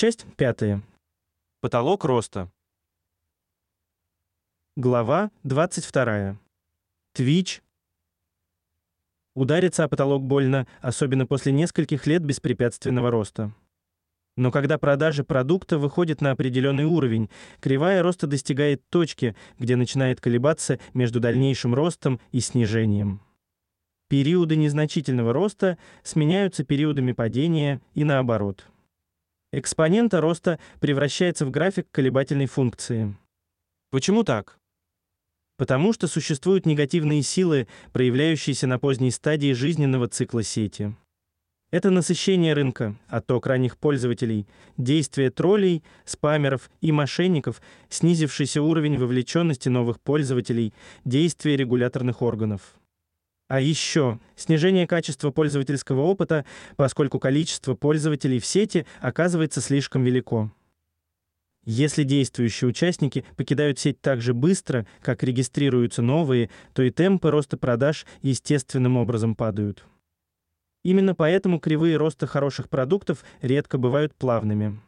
Часть пятая. Потолок роста. Глава 22. Twitch. Удариться о потолок больно, особенно после нескольких лет беспрепятственного роста. Но когда продажи продукта выходят на определенный уровень, кривая роста достигает точки, где начинает колебаться между дальнейшим ростом и снижением. Периоды незначительного роста сменяются периодами падения и наоборот. Экспонента роста превращается в график колебательной функции. Почему так? Потому что существуют негативные силы, проявляющиеся на поздней стадии жизненного цикла сети. Это насыщение рынка, отток ранних пользователей, действие троллей, спамеров и мошенников, снизившийся уровень вовлеченности новых пользователей, действие регуляторных органов. А еще снижение качества пользовательского опыта, поскольку количество пользователей в сети оказывается слишком велико. Если действующие участники покидают сеть так же быстро, как регистрируются новые, то и темпы роста продаж естественным образом падают. Именно поэтому кривые роста хороших продуктов редко бывают плавными.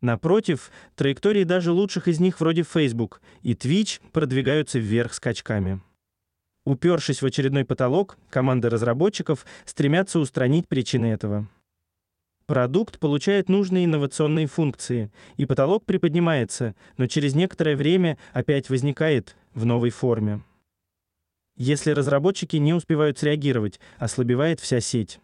Напротив, траектории даже лучших из них вроде Facebook и Twitch продвигаются вверх скачками. Упершись в очередной потолок, команды разработчиков стремятся устранить причины этого. Продукт получает нужные инновационные функции, и потолок приподнимается, но через некоторое время опять возникает в новой форме. Если разработчики не успевают среагировать, ослабевает вся сеть.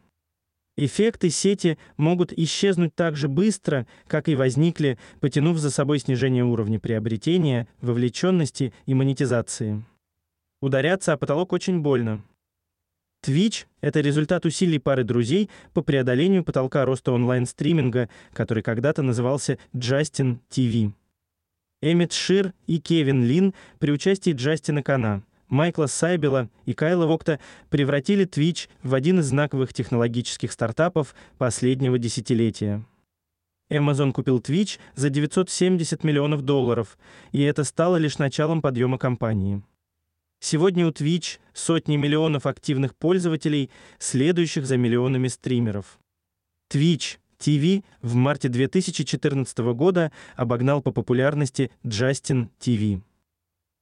Эффекты сети могут исчезнуть так же быстро, как и возникли, потянув за собой снижение уровня приобретения, вовлеченности и монетизации. Ударяться о потолок очень больно. Twitch — это результат усилий пары друзей по преодолению потолка роста онлайн-стриминга, который когда-то назывался Justin TV. Эммет Шир и Кевин Лин при участии Джастина Кана — Майкла Сайбела и Кайла Вокта превратили Twitch в один из знаковых технологических стартапов последнего десятилетия. Amazon купил Twitch за 970 миллионов долларов, и это стало лишь началом подъема компании. Сегодня у Twitch сотни миллионов активных пользователей, следующих за миллионами стримеров. Twitch TV в марте 2014 года обогнал по популярности Justin TV.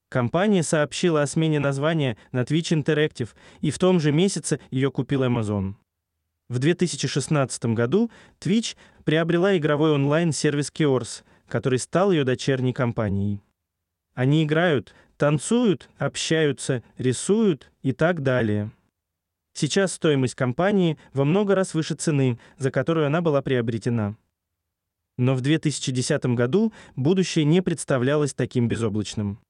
Компания сообщила о смене названия на Twitch Interactive, и в том же месяце ее купил Amazon. В 2016 году Twitch приобрела игровой онлайн-сервис Kiors, который стал ее дочерней компанией. Они играют, танцуют, общаются, рисуют и так далее. Сейчас стоимость компании во много раз выше цены, за которую она была приобретена. Но в 2010 году будущее не представлялось таким безоблачным.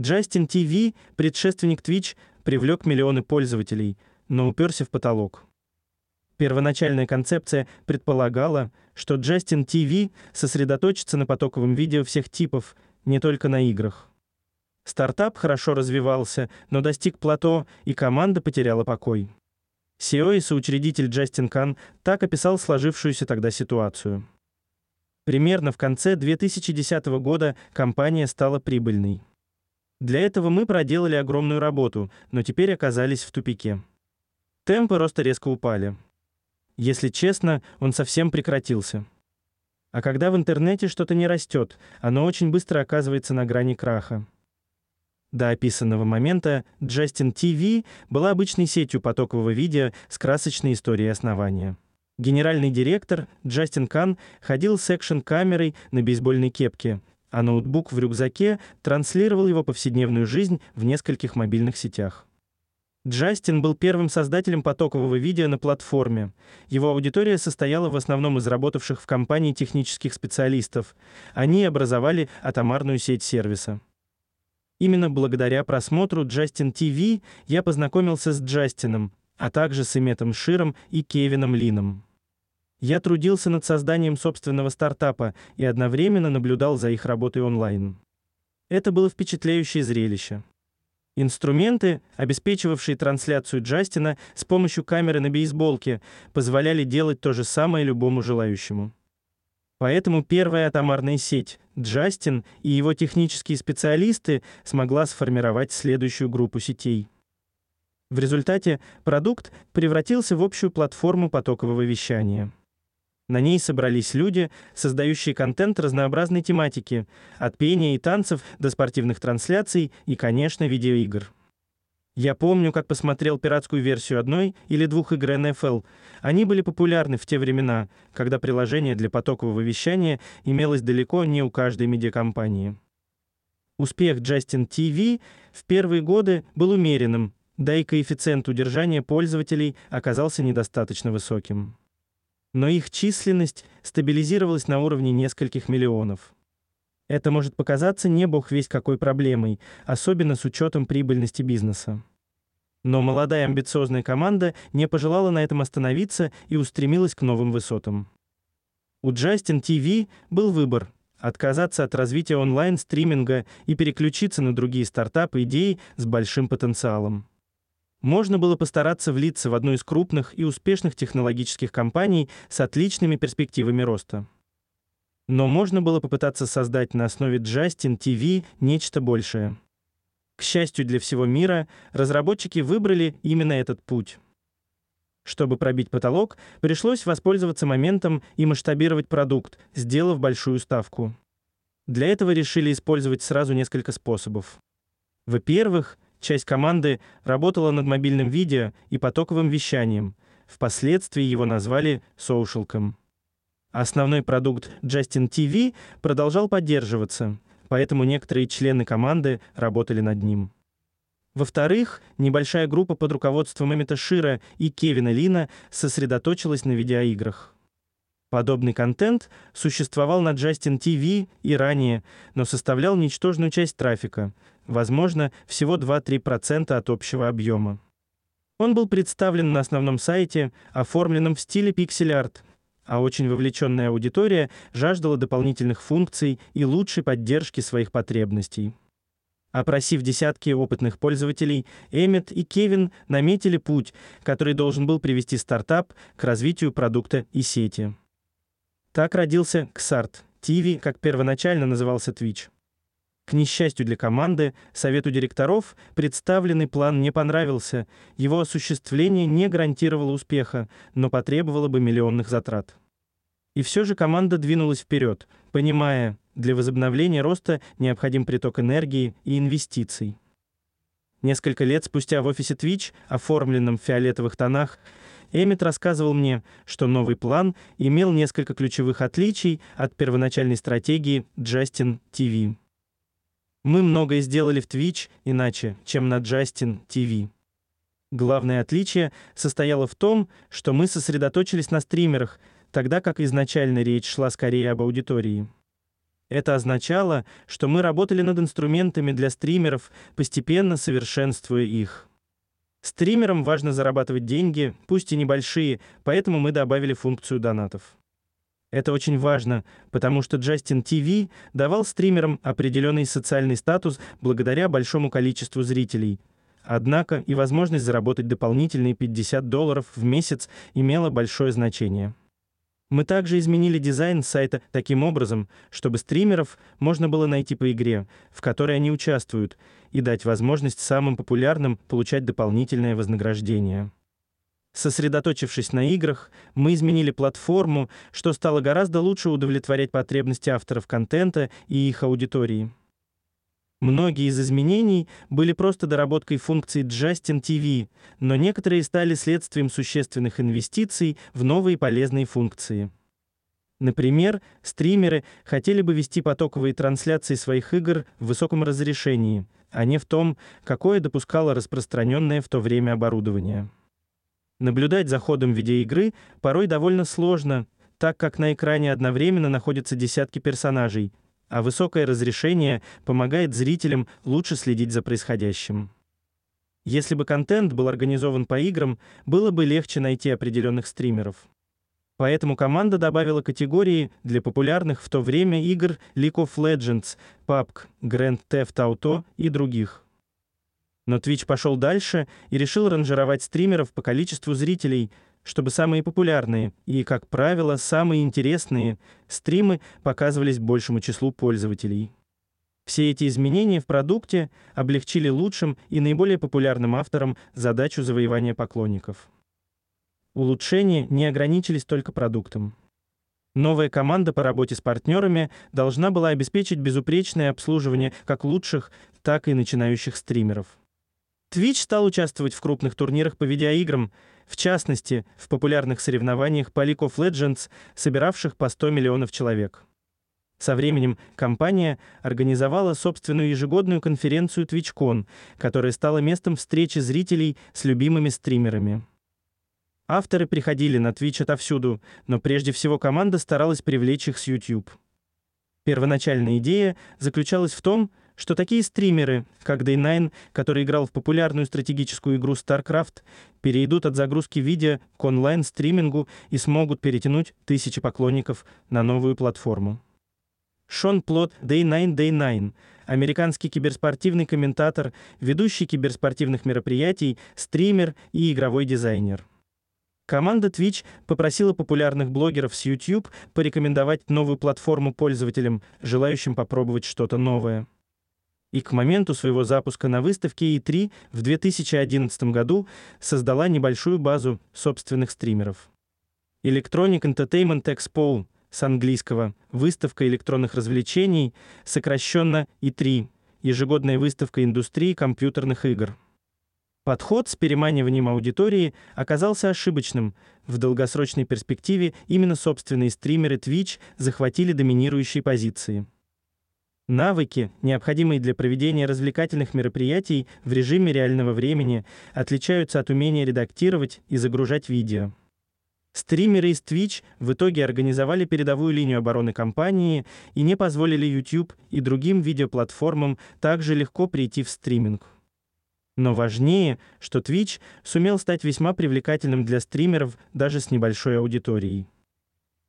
Justin TV, предшественник Twitch, привлек миллионы пользователей, но уперся в потолок. Первоначальная концепция предполагала, что Justin TV сосредоточится на потоковом видео всех типов, не только на играх. Стартап хорошо развивался, но достиг плато, и команда потеряла покой. CEO и соучредитель Джастин Кан так описал сложившуюся тогда ситуацию. Примерно в конце 2010 года компания стала прибыльной. Для этого мы проделали огромную работу, но теперь оказались в тупике. Темпы роста резко упали. Если честно, он совсем прекратился. А когда в интернете что-то не растет, оно очень быстро оказывается на грани краха. До описанного момента Justin TV была обычной сетью потокового видео с красочной историей основания. Генеральный директор Джастин Кан ходил с экшн-камерой на бейсбольной кепке – а ноутбук в рюкзаке транслировал его повседневную жизнь в нескольких мобильных сетях. Джастин был первым создателем потокового видео на платформе. Его аудитория состояла в основном из работавших в компании технических специалистов. Они образовали атомарную сеть сервиса. Именно благодаря просмотру Justin TV я познакомился с Джастином, а также с Эметом Широм и Кевином Лином. Я трудился над созданием собственного стартапа и одновременно наблюдал за их работой онлайн. Это было впечатляющее зрелище. Инструменты, обеспечивавшие трансляцию Джастина с помощью камеры на бейсболке, позволяли делать то же самое любому желающему. Поэтому первая атомарная сеть, Джастин и его технические специалисты смогла сформировать следующую группу сетей. В результате продукт превратился в общую платформу потокового вещания. На ней собрались люди, создающие контент разнообразной тематики, от пения и танцев до спортивных трансляций и, конечно, видеоигр. Я помню, как посмотрел пиратскую версию одной или двух игр NFL. Они были популярны в те времена, когда приложение для потокового вещания имелось далеко не у каждой медиакомпании. Успех Justin TV в первые годы был умеренным, да и коэффициент удержания пользователей оказался недостаточно высоким. Но их численность стабилизировалась на уровне нескольких миллионов. Это может показаться не бог весь какой проблемой, особенно с учетом прибыльности бизнеса. Но молодая амбициозная команда не пожелала на этом остановиться и устремилась к новым высотам. У Justin TV был выбор отказаться от развития онлайн-стриминга и переключиться на другие стартапы-идеи с большим потенциалом. Можно было постараться влиться в одну из крупных и успешных технологических компаний с отличными перспективами роста. Но можно было попытаться создать на основе Justin TV нечто большее. К счастью для всего мира, разработчики выбрали именно этот путь. Чтобы пробить потолок, пришлось воспользоваться моментом и масштабировать продукт, сделав большую ставку. Для этого решили использовать сразу несколько способов. Во-первых, часть команды работала над мобильным видео и потоковым вещанием. Впоследствии его назвали соушалком. Основной продукт Justin TV продолжал поддерживаться, поэтому некоторые члены команды работали над ним. Во-вторых, небольшая группа под руководством Эмита Шира и Кевина Лина сосредоточилась на видеоиграх. Подобный контент существовал на Justin TV и ранее, но составлял ничтожную часть трафика, возможно, всего 2-3% от общего объема. Он был представлен на основном сайте, оформленном в стиле пиксель-арт, а очень вовлеченная аудитория жаждала дополнительных функций и лучшей поддержки своих потребностей. Опросив десятки опытных пользователей, Эммет и Кевин наметили путь, который должен был привести стартап к развитию продукта и сети. Так родился Xart TV, как первоначально назывался Twitch. К несчастью для команды, совету директоров представленный план не понравился. Его осуществление не гарантировало успеха, но потребовало бы миллионных затрат. И все же команда двинулась вперед, понимая, для возобновления роста необходим приток энергии и инвестиций. Несколько лет спустя в офисе Twitch, оформленном в фиолетовых тонах, Эмит рассказывал мне, что новый план имел несколько ключевых отличий от первоначальной стратегии Justin TV. Мы многое сделали в Twitch иначе, чем на Justin TV. Главное отличие состояло в том, что мы сосредоточились на стримерах, тогда как изначально речь шла скорее об аудитории. Это означало, что мы работали над инструментами для стримеров, постепенно совершенствуя их. Стримерам важно зарабатывать деньги, пусть и небольшие, поэтому мы добавили функцию донатов. Это очень важно, потому что Justin TV давал стримерам определенный социальный статус благодаря большому количеству зрителей. Однако и возможность заработать дополнительные 50 долларов в месяц имела большое значение. Мы также изменили дизайн сайта таким образом, чтобы стримеров можно было найти по игре, в которой они участвуют, и дать возможность самым популярным получать дополнительное вознаграждение. Сосредоточившись на играх, мы изменили платформу, что стало гораздо лучше удовлетворять потребности авторов контента и их аудитории. Многие из изменений были просто доработкой функций Justin TV, но некоторые стали следствием существенных инвестиций в новые полезные функции. Например, стримеры хотели бы вести потоковые трансляции своих игр в высоком разрешении, а не в том, какое допускало распространенное в то время оборудование. Наблюдать за ходом видеоигры порой довольно сложно, так как на экране одновременно находятся десятки персонажей – а высокое разрешение помогает зрителям лучше следить за происходящим. Если бы контент был организован по играм, было бы легче найти определенных стримеров. Поэтому команда добавила категории для популярных в то время игр League of Legends, PUBG, Grand Theft Auto и других. Но Twitch пошел дальше и решил ранжировать стримеров по количеству зрителей, чтобы самые популярные и, как правило, самые интересные стримы показывались большему числу пользователей. Все эти изменения в продукте облегчили лучшим и наиболее популярным авторам задачу завоевания поклонников. Улучшения не ограничились только продуктом. Новая команда по работе с партнерами должна была обеспечить безупречное обслуживание как лучших, так и начинающих стримеров. Twitch стал участвовать в крупных турнирах по видеоиграм, в частности, в популярных соревнованиях по League of Legends, собиравших по 100 миллионов человек. Со временем компания организовала собственную ежегодную конференцию TwitchCon, которая стала местом встречи зрителей с любимыми стримерами. Авторы приходили на Twitch отовсюду, но прежде всего команда старалась привлечь их с YouTube. Первоначальная идея заключалась в том, что такие стримеры, как Day9, который играл в популярную стратегическую игру StarCraft, перейдут от загрузки видео к онлайн-стримингу и смогут перетянуть тысячи поклонников на новую платформу. Шон Плот, Day9 Day9, американский киберспортивный комментатор, ведущий киберспортивных мероприятий, стример и игровой дизайнер. Команда Twitch попросила популярных блогеров с YouTube порекомендовать новую платформу пользователям, желающим попробовать что-то новое. И к моменту своего запуска на выставке E3 в 2011 году создала небольшую базу собственных стримеров. Electronic Entertainment Expo с английского «Выставка электронных развлечений», сокращенно E3, ежегодная выставка индустрии компьютерных игр. Подход с переманиванием аудитории оказался ошибочным. В долгосрочной перспективе именно собственные стримеры Twitch захватили доминирующие позиции. Навыки, необходимые для проведения развлекательных мероприятий в режиме реального времени, отличаются от умения редактировать и загружать видео. Стримеры из Twitch в итоге организовали передовую линию обороны компании и не позволили YouTube и другим видеоплатформам также легко прийти в стриминг. Но важнее, что Twitch сумел стать весьма привлекательным для стримеров даже с небольшой аудиторией.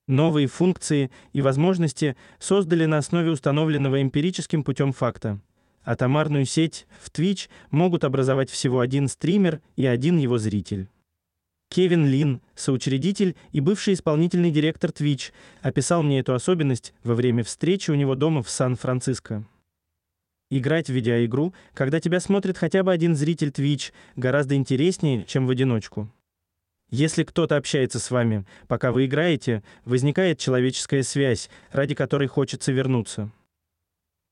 Новые функции и возможности создали на основе установленного эмпирическим путем факта. Атомарную сеть в Twitch могут образовать всего один стример и один его зритель. Кевин Лин, соучредитель и бывший исполнительный директор Twitch, описал мне эту особенность во время встречи у него дома в Сан-Франциско. Играть в видеоигру, когда тебя смотрит хотя бы один зритель Twitch, гораздо интереснее, чем в одиночку. Если кто-то общается с вами, пока вы играете, возникает человеческая связь, ради которой хочется вернуться.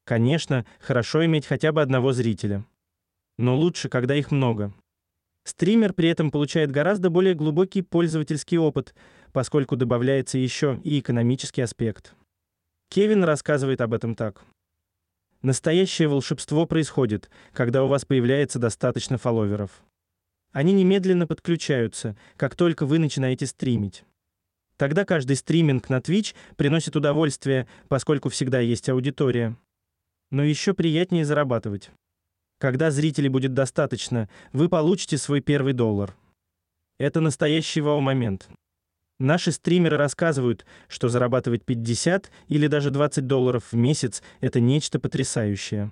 Конечно, хорошо иметь хотя бы одного зрителя. Но лучше, когда их много. Стример при этом получает гораздо более глубокий пользовательский опыт, поскольку добавляется еще и экономический аспект. Кевин рассказывает об этом так. Настоящее волшебство происходит, когда у вас появляется достаточно фолловеров. Они немедленно подключаются, как только вы начинаете стримить. Тогда каждый стриминг на Twitch приносит удовольствие, поскольку всегда есть аудитория. Но еще приятнее зарабатывать. Когда зрителей будет достаточно, вы получите свой первый доллар. Это настоящий вау-момент. Наши стримеры рассказывают, что зарабатывать 50 или даже 20 долларов в месяц – это нечто потрясающее.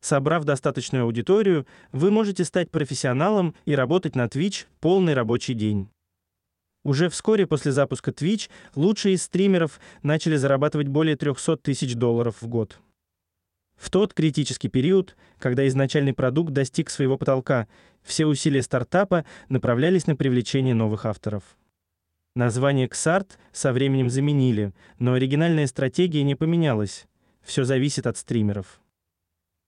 Собрав достаточную аудиторию, вы можете стать профессионалом и работать на Twitch полный рабочий день. Уже вскоре после запуска Twitch лучшие из стримеров начали зарабатывать более 300 тысяч долларов в год. В тот критический период, когда изначальный продукт достиг своего потолка, все усилия стартапа направлялись на привлечение новых авторов. Название XART со временем заменили, но оригинальная стратегия не поменялась. Все зависит от стримеров.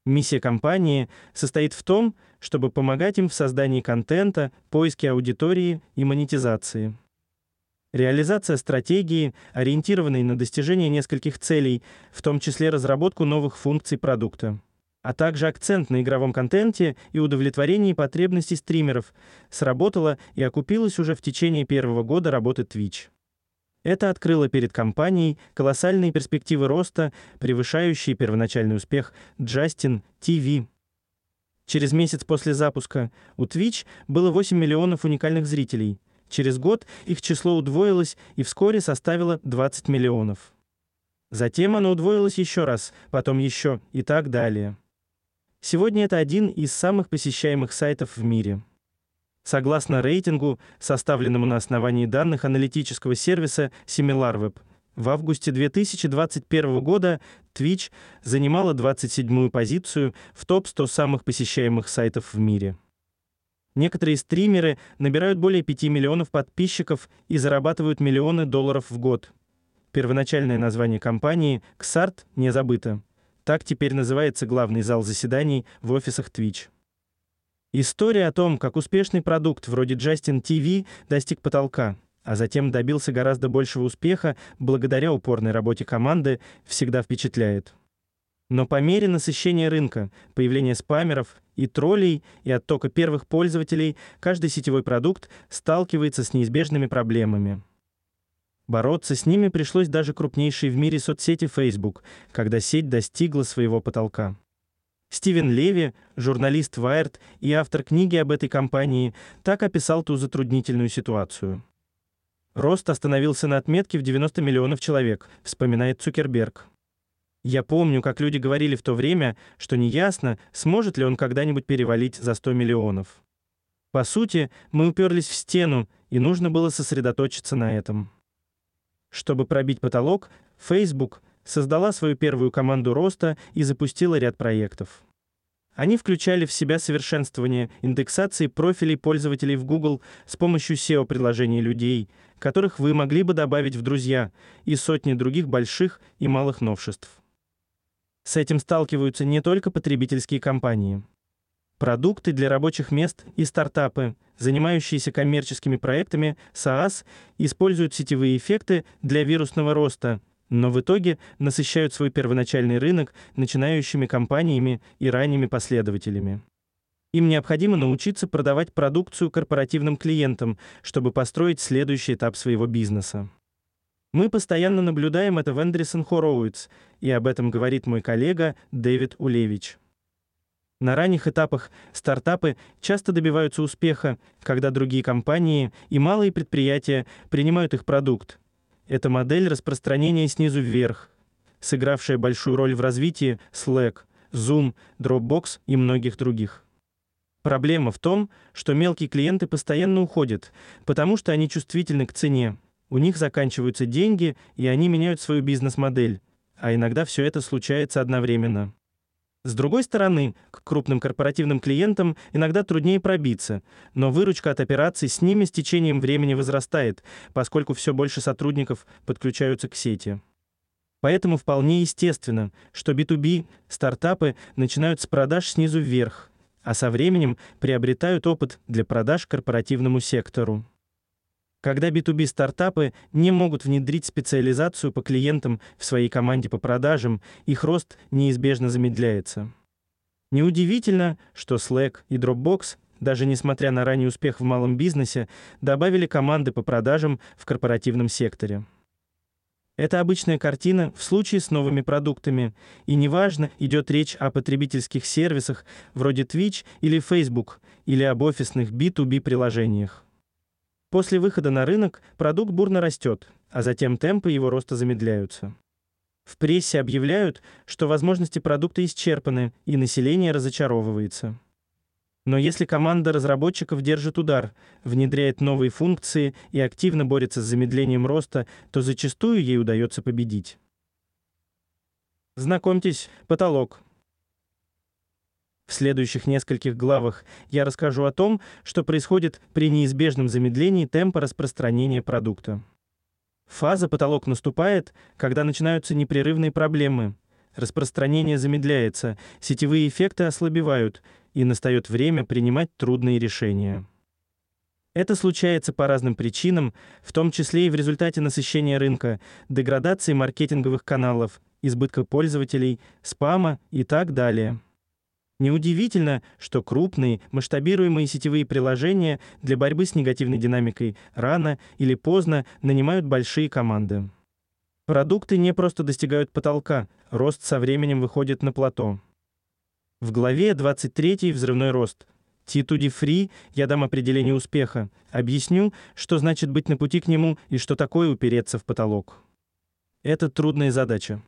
Миссия компании состоит в том, чтобы помогать им в создании контента, поиске аудитории и монетизации. Реализация стратегии, ориентированной на достижение нескольких целей, в том числе разработку новых функций продукта а также акцент на игровом контенте и удовлетворении потребностей стримеров, сработало и окупилось уже в течение первого года работы Twitch. Это открыло перед компанией колоссальные перспективы роста, превышающие первоначальный успех Justin TV. Через месяц после запуска у Twitch было 8 миллионов уникальных зрителей. Через год их число удвоилось и вскоре составило 20 миллионов. Затем оно удвоилось еще раз, потом еще и так далее. Сегодня это один из самых посещаемых сайтов в мире. Согласно рейтингу, составленному на основании данных аналитического сервиса SimilarWeb, в августе 2021 года Twitch занимала 27-ю позицию в топ-100 самых посещаемых сайтов в мире. Некоторые стримеры набирают более 5 миллионов подписчиков и зарабатывают миллионы долларов в год. первоначальное название компании Xart не забыто. Так теперь называется главный зал заседаний в офисах Twitch. История о том, как успешный продукт вроде Justin TV достиг потолка, а затем добился гораздо большего успеха благодаря упорной работе команды, всегда впечатляет. Но по мере насыщения рынка, появления спамеров и троллей и оттока первых пользователей, каждый сетевой продукт сталкивается с неизбежными проблемами. Бороться с ними пришлось даже крупнейшей в мире соцсети Facebook, когда сеть достигла своего потолка. Стивен Леви, журналист Wired и автор книги об этой компании, так описал ту затруднительную ситуацию. Рост остановился на отметке в 90 миллионов человек, вспоминает Цукерберг. Я помню, как люди говорили в то время, что неясно, сможет ли он когда-нибудь перевалить за 100 миллионов. По сути, мы уперлись в стену, и нужно было сосредоточиться на этом. Чтобы пробить потолок, Facebook создала свою первую команду роста и запустила ряд проектов. Они включали в себя совершенствование индексации профилей пользователей в Google с помощью SEO-приложений людей, которых вы могли бы добавить в друзья, и сотни других больших и малых новшеств. С этим сталкиваются не только потребительские компании. Продукты для рабочих мест и стартапы, занимающиеся коммерческими проектами, SaaS, используют сетевые эффекты для вирусного роста – но в итоге насыщают свой первоначальный рынок начинающими компаниями и ранними последователями. Им необходимо научиться продавать продукцию корпоративным клиентам, чтобы построить следующий этап своего бизнеса. Мы постоянно наблюдаем это в Эндрисон Хороуитс, и об этом говорит мой коллега Дэвид Улевич. На ранних этапах стартапы часто добиваются успеха, когда другие компании и малые предприятия принимают их продукт, это модель распространения снизу вверх, сыгравшая большую роль в развитии Slack, Zoom, Dropbox и многих других. Проблема в том, что мелкие клиенты постоянно уходят, потому что они чувствительны к цене. У них заканчиваются деньги, и они меняют свою бизнес-модель. А иногда все это случается одновременно. С другой стороны, к крупным корпоративным клиентам иногда труднее пробиться, но выручка от операций с ними с течением времени возрастает, поскольку все больше сотрудников подключаются к сети. Поэтому вполне естественно, что B2B стартапы начинают с продаж снизу вверх, а со временем приобретают опыт для продаж корпоративному сектору. Когда B2B стартапы не могут внедрить специализацию по клиентам в своей команде по продажам, их рост неизбежно замедляется. Неудивительно, что Slack и Dropbox, даже несмотря на ранний успех в малом бизнесе, добавили команды по продажам в корпоративном секторе. Это обычная картина в случае с новыми продуктами, и неважно, идет речь о потребительских сервисах вроде Twitch или Facebook, или об офисных B2B приложениях. После выхода на рынок продукт бурно растет, а затем темпы его роста замедляются. В прессе объявляют, что возможности продукта исчерпаны, и население разочаровывается. Но если команда разработчиков держит удар, внедряет новые функции и активно борется с замедлением роста, то зачастую ей удается победить. Знакомьтесь, потолок. В следующих нескольких главах я расскажу о том, что происходит при неизбежном замедлении темпа распространения продукта. Фаза потолок наступает, когда начинаются непрерывные проблемы. Распространение замедляется, сетевые эффекты ослабевают, и настает время принимать трудные решения. Это случается по разным причинам, в том числе и в результате насыщения рынка, деградации маркетинговых каналов, избытка пользователей, спама и так далее. Неудивительно, что крупные, масштабируемые сетевые приложения для борьбы с негативной динамикой рано или поздно нанимают большие команды. Продукты не просто достигают потолка, рост со временем выходит на плато. В главе 23 «Взрывной рост» T2D Free я дам определение успеха, объясню, что значит быть на пути к нему и что такое упереться в потолок. Это трудная задача.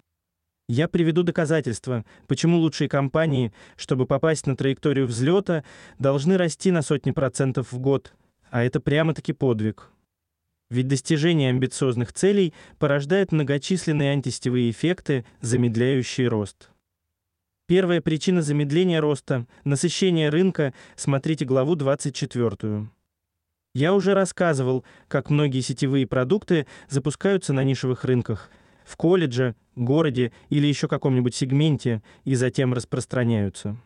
Я приведу доказательства, почему лучшие компании, чтобы попасть на траекторию взлета, должны расти на сотни процентов в год, а это прямо-таки подвиг. Ведь достижение амбициозных целей порождает многочисленные антисетевые эффекты, замедляющие рост. Первая причина замедления роста насыщение рынка. Смотрите главу 24. Я уже рассказывал, как многие сетевые продукты запускаются на нишевых рынках, в колледже, городе или еще каком-нибудь сегменте и затем распространяются.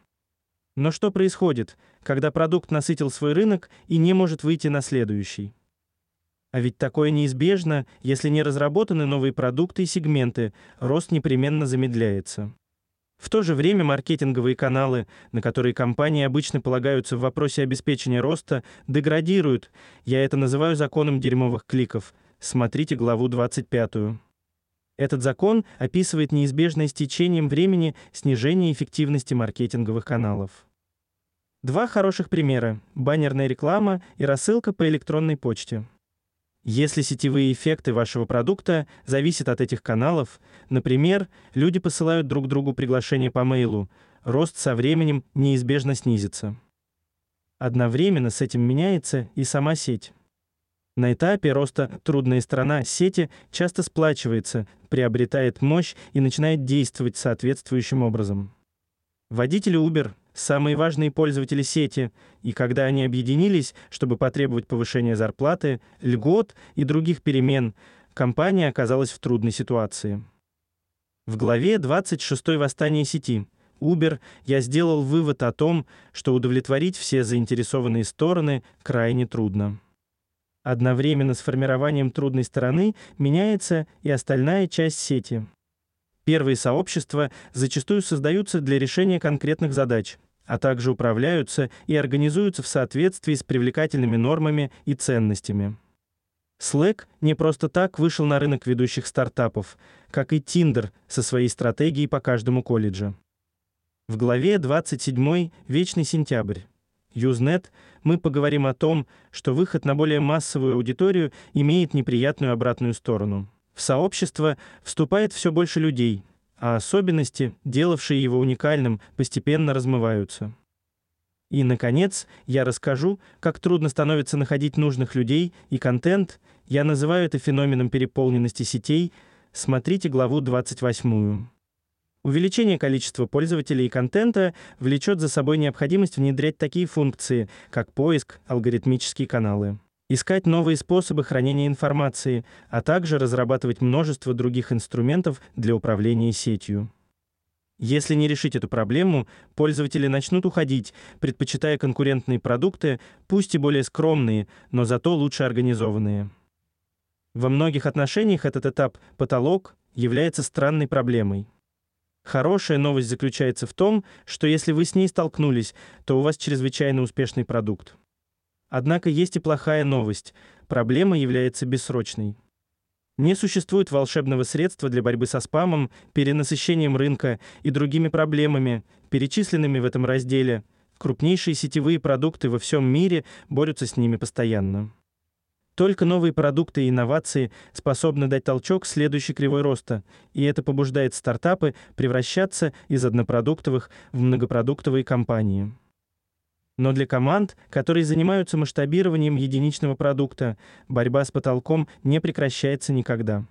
Но что происходит, когда продукт насытил свой рынок и не может выйти на следующий? А ведь такое неизбежно, если не разработаны новые продукты и сегменты, рост непременно замедляется. В то же время маркетинговые каналы, на которые компании обычно полагаются в вопросе обеспечения роста, деградируют. Я это называю законом дерьмовых кликов. Смотрите главу 25. Этот закон описывает неизбежное с течением времени снижение эффективности маркетинговых каналов. Два хороших примера: баннерная реклама и рассылка по электронной почте. Если сетевые эффекты вашего продукта зависят от этих каналов, например, люди посылают друг другу приглашения по мейлу, рост со временем неизбежно снизится. Одновременно с этим меняется и сама сеть. На этапе роста трудная сторона сети часто сплачивается, приобретает мощь и начинает действовать соответствующим образом. Водители Uber самые важные пользователи сети, и когда они объединились, чтобы потребовать повышения зарплаты, льгот и других перемен, компания оказалась в трудной ситуации. В главе 26 Восстание сети Uber я сделал вывод о том, что удовлетворить все заинтересованные стороны крайне трудно. Одновременно с формированием трудной стороны меняется и остальная часть сети. Первые сообщества зачастую создаются для решения конкретных задач а также управляются и организуются в соответствии с привлекательными нормами и ценностями. Slack не просто так вышел на рынок ведущих стартапов, как и Tinder со своей стратегией по каждому колледжу. В главе 27 «Вечный сентябрь» Usenet мы поговорим о том, что выход на более массовую аудиторию имеет неприятную обратную сторону. В сообщество вступает все больше людей, а особенности, делавшие его уникальным, постепенно размываются. И наконец, я расскажу, как трудно становится находить нужных людей и контент. Я называю это феноменом переполненности сетей. Смотрите главу 28. Увеличение количества пользователей и контента влечет за собой необходимость внедрять такие функции, как поиск, алгоритмические каналы искать новые способы хранения информации, а также разрабатывать множество других инструментов для управления сетью. Если не решить эту проблему, пользователи начнут уходить, предпочитая конкурентные продукты, пусть и более скромные, но зато лучше организованные. Во многих отношениях этот этап потолок является странной проблемой. Хорошая новость заключается в том, что если вы с ней столкнулись, то у вас чрезвычайно успешный продукт. Однако есть и плохая новость. Проблема является бессрочной. Не существует волшебного средства для борьбы со спамом, перенасыщением рынка и другими проблемами, перечисленными в этом разделе. Крупнейшие сетевые продукты во всем мире борются с ними постоянно. Только новые продукты и инновации способны дать толчок следующей кривой роста, и это побуждает стартапы превращаться из однопродуктовых в многопродуктовые компании. Но для команд, которые занимаются масштабированием единичного продукта, борьба с потолком не прекращается никогда.